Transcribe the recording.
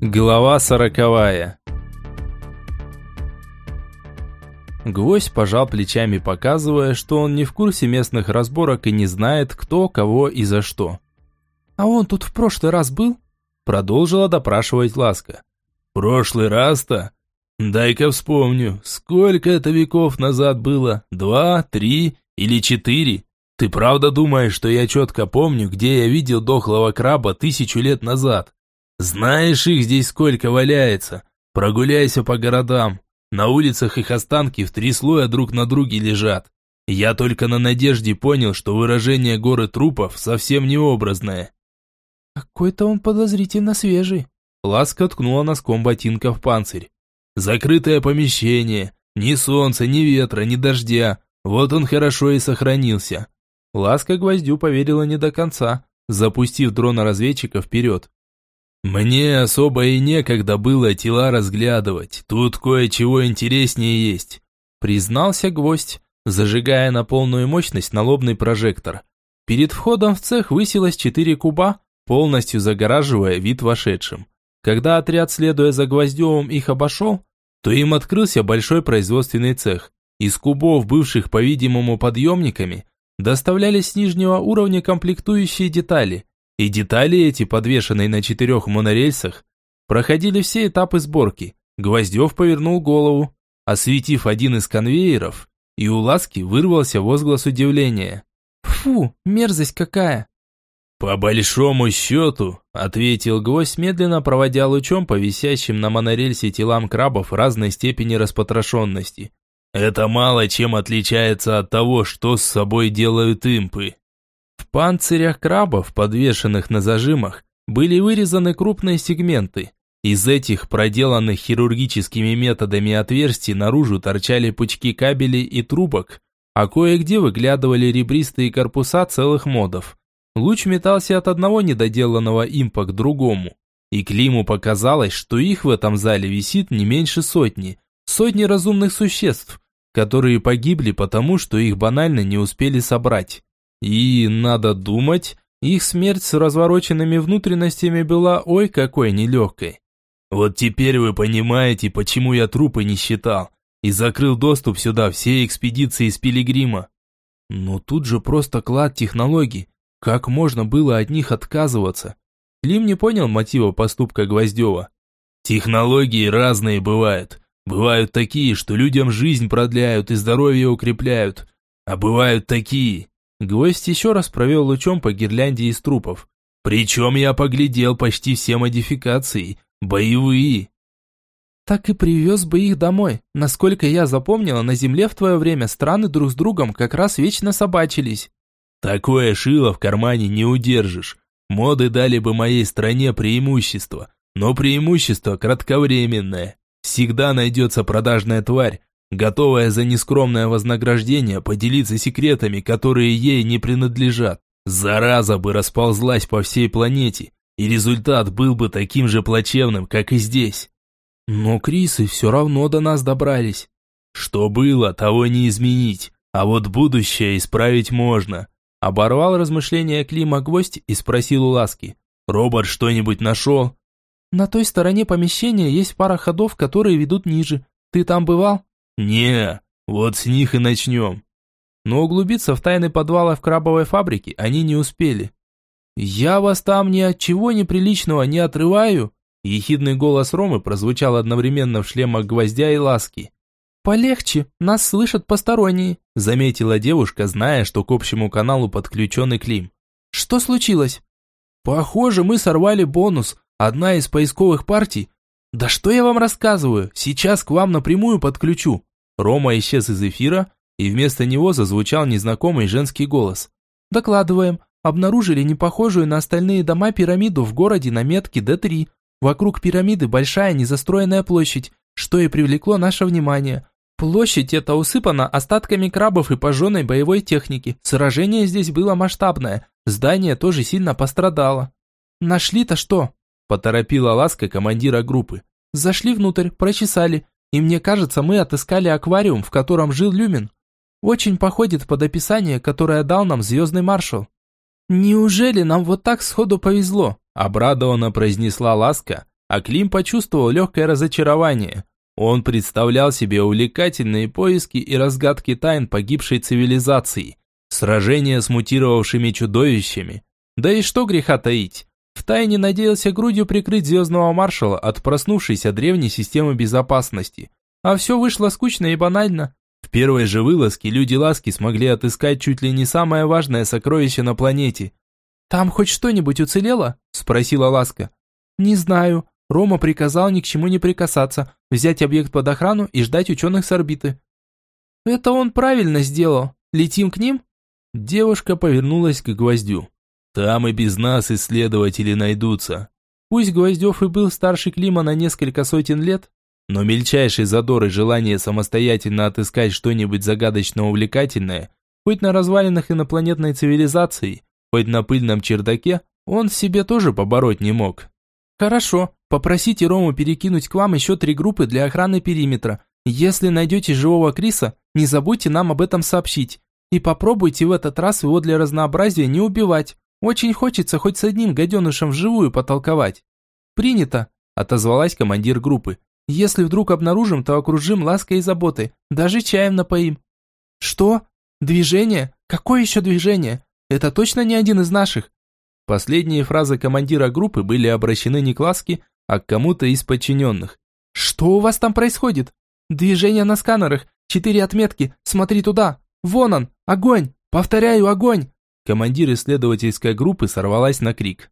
Глава сороковая Гвоздь пожал плечами, показывая, что он не в курсе местных разборок и не знает, кто, кого и за что. «А он тут в прошлый раз был?» Продолжила допрашивать Ласка. «Прошлый раз-то? Дай-ка вспомню, сколько это веков назад было? Два, три или четыре? Ты правда думаешь, что я четко помню, где я видел дохлого краба тысячу лет назад? Знаешь их здесь сколько валяется? Прогуляйся по городам. На улицах их останки в три слоя друг на друге лежат. Я только на надежде понял, что выражение горы трупов совсем необразное. Какой-то он подозрительно свежий. Ласка ткнула носком ботинка в панцирь. Закрытое помещение. Ни солнца, ни ветра, ни дождя. Вот он хорошо и сохранился. Ласка гвоздю поверила не до конца, запустив дрона-разведчика вперед. «Мне особо и некогда было тела разглядывать. Тут кое-чего интереснее есть», признался гвоздь, зажигая на полную мощность налобный прожектор. Перед входом в цех высилось четыре куба, полностью загораживая вид вошедшим. Когда отряд, следуя за Гвоздевым, их обошел, то им открылся большой производственный цех. Из кубов, бывших, по-видимому, подъемниками, доставлялись с нижнего уровня комплектующие детали, и детали эти, подвешенные на четырех монорельсах, проходили все этапы сборки. Гвоздев повернул голову, осветив один из конвейеров, и у Ласки вырвался возглас удивления. «Фу, мерзость какая!» «По большому счету», — ответил гость, медленно проводя лучом по висящим на монорельсе телам крабов разной степени распотрошенности. «Это мало чем отличается от того, что с собой делают импы. В панцирях крабов, подвешенных на зажимах, были вырезаны крупные сегменты. Из этих проделанных хирургическими методами отверстий наружу торчали пучки кабелей и трубок, а кое-где выглядывали ребристые корпуса целых модов. Луч метался от одного недоделанного импа к другому, и Климу показалось, что их в этом зале висит не меньше сотни, сотни разумных существ, которые погибли потому, что их банально не успели собрать. И, надо думать, их смерть с развороченными внутренностями была ой какой нелегкой. Вот теперь вы понимаете, почему я трупы не считал и закрыл доступ сюда всей экспедиции из Пилигрима. Но тут же просто клад технологий. Как можно было от них отказываться? Клим не понял мотива поступка Гвоздева. Технологии разные бывают. Бывают такие, что людям жизнь продляют и здоровье укрепляют. А бывают такие, Гвоздь еще раз провел лучом по гирлянде из трупов. Причем я поглядел почти все модификации, боевые. Так и привез бы их домой. Насколько я запомнила, на земле в твое время страны друг с другом как раз вечно собачились. Такое шило в кармане не удержишь. Моды дали бы моей стране преимущество, но преимущество кратковременное. Всегда найдется продажная тварь, готовая за нескромное вознаграждение поделиться секретами, которые ей не принадлежат. Зараза бы расползлась по всей планете, и результат был бы таким же плачевным, как и здесь. Но Крисы все равно до нас добрались. Что было, того не изменить, а вот будущее исправить можно. Оборвал размышления Клима гвоздь и спросил у Ласки. «Робот что-нибудь нашел?» «На той стороне помещения есть пара ходов, которые ведут ниже. Ты там бывал?» «Не, вот с них и начнем». Но углубиться в тайны подвала в крабовой фабрике они не успели. «Я вас там ни от чего неприличного не отрываю!» Ехидный голос Ромы прозвучал одновременно в шлемах гвоздя и ласки. «Полегче, нас слышат посторонние», заметила девушка, зная, что к общему каналу подключен и Клим. «Что случилось?» «Похоже, мы сорвали бонус. Одна из поисковых партий...» «Да что я вам рассказываю? Сейчас к вам напрямую подключу. Рома исчез из эфира, и вместо него зазвучал незнакомый женский голос. «Докладываем. Обнаружили непохожую на остальные дома пирамиду в городе на метке Д3. Вокруг пирамиды большая незастроенная площадь, что и привлекло наше внимание. Площадь эта усыпана остатками крабов и пожженной боевой техники. Сражение здесь было масштабное. Здание тоже сильно пострадало. Нашли-то что? Поторопила ласка командира группы. Зашли внутрь, прочесали. И мне кажется, мы отыскали аквариум, в котором жил Люмин. Очень походит под описание, которое дал нам звездный маршал. Неужели нам вот так сходу повезло? Обрадованно произнесла Ласка, а Клим почувствовал легкое разочарование. Он представлял себе увлекательные поиски и разгадки тайн погибшей цивилизации, сражения с мутировавшими чудовищами. Да и что греха таить, втайне надеялся грудью прикрыть звездного маршала от проснувшейся древней системы безопасности. А все вышло скучно и банально. В первой же вылазке люди Ласки смогли отыскать чуть ли не самое важное сокровище на планете. «Там хоть что-нибудь уцелело?» – спросила Ласка. «Не знаю. Рома приказал ни к чему не прикасаться, взять объект под охрану и ждать ученых с орбиты». «Это он правильно сделал. Летим к ним?» Девушка повернулась к гвоздю. «Там и без нас исследователи найдутся». Пусть Гвоздев и был старше Клима на несколько сотен лет, но мельчайший задор и желание самостоятельно отыскать что-нибудь загадочно увлекательное, хоть на развалинах инопланетной цивилизации, хоть на пыльном чердаке, он в себе тоже побороть не мог. «Хорошо, попросите Рому перекинуть к вам еще три группы для охраны периметра. Если найдете живого Криса, не забудьте нам об этом сообщить. И попробуйте в этот раз его для разнообразия не убивать. Очень хочется хоть с одним гаденышем вживую потолковать». «Принято», – отозвалась командир группы. Если вдруг обнаружим, то окружим лаской и заботой, даже чаем напоим». «Что? Движение? Какое еще движение? Это точно не один из наших?» Последние фразы командира группы были обращены не к Ласке, а к кому-то из подчиненных. «Что у вас там происходит? Движение на сканерах, четыре отметки, смотри туда, вон он, огонь, повторяю, огонь!» Командир исследовательской группы сорвалась на крик.